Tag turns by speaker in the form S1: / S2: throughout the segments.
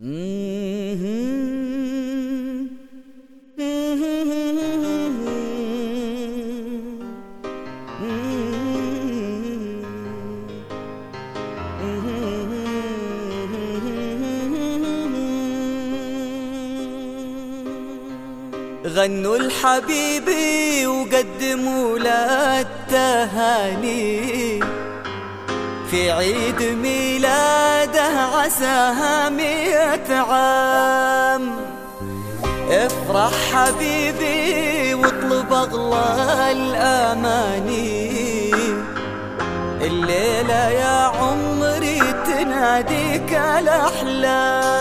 S1: غنوا الحبيبي وقدموا له التهاني. في عيد ميلاده عساها مئة عام. افرح حبيبي واطلب أغلى الأماني. الليلة يا عمري تناديك الأحلام.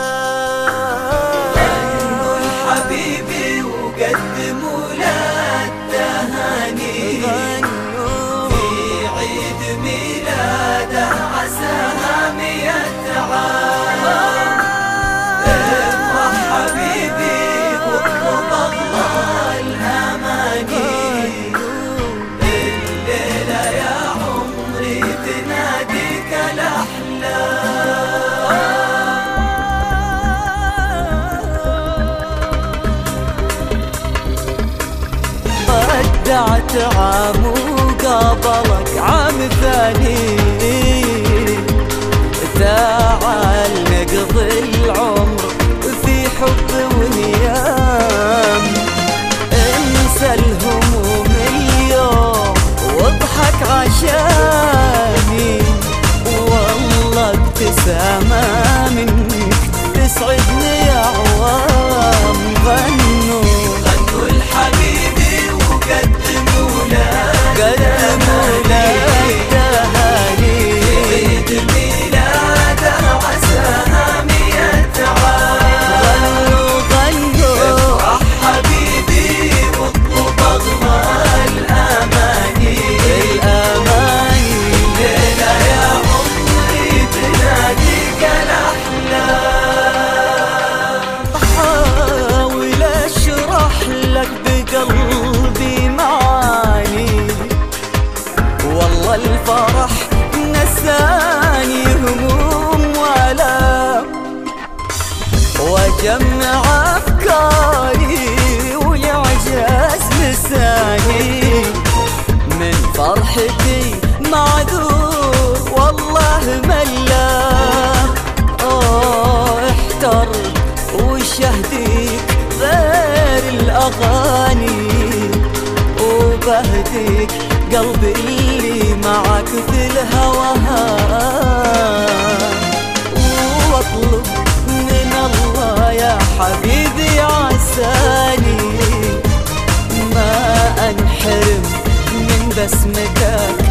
S1: ودعت عام وقابلك عام ثاني. تعال نقضي العمر في حب ونيام. انسى الهموم اليوم واضحك عشاني. والله ابتسامة منك تسعدني. الفرح نساني هموم ولا وجمع أفكاري ويعجز لساني من فرحتي معذور والله ملا. آه احتر وشهديك غير الأغاني. وبهديك قلبي معك في الهوى. وأطلب من الله يا حبيبي عساني. ما أنحرم من بسمتك.